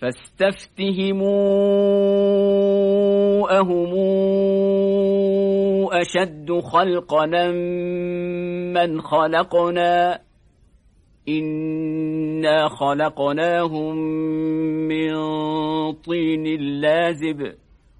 فاستفتهموا أهم أشد خلقنا من خلقنا إنا خلقناهم من طين لازب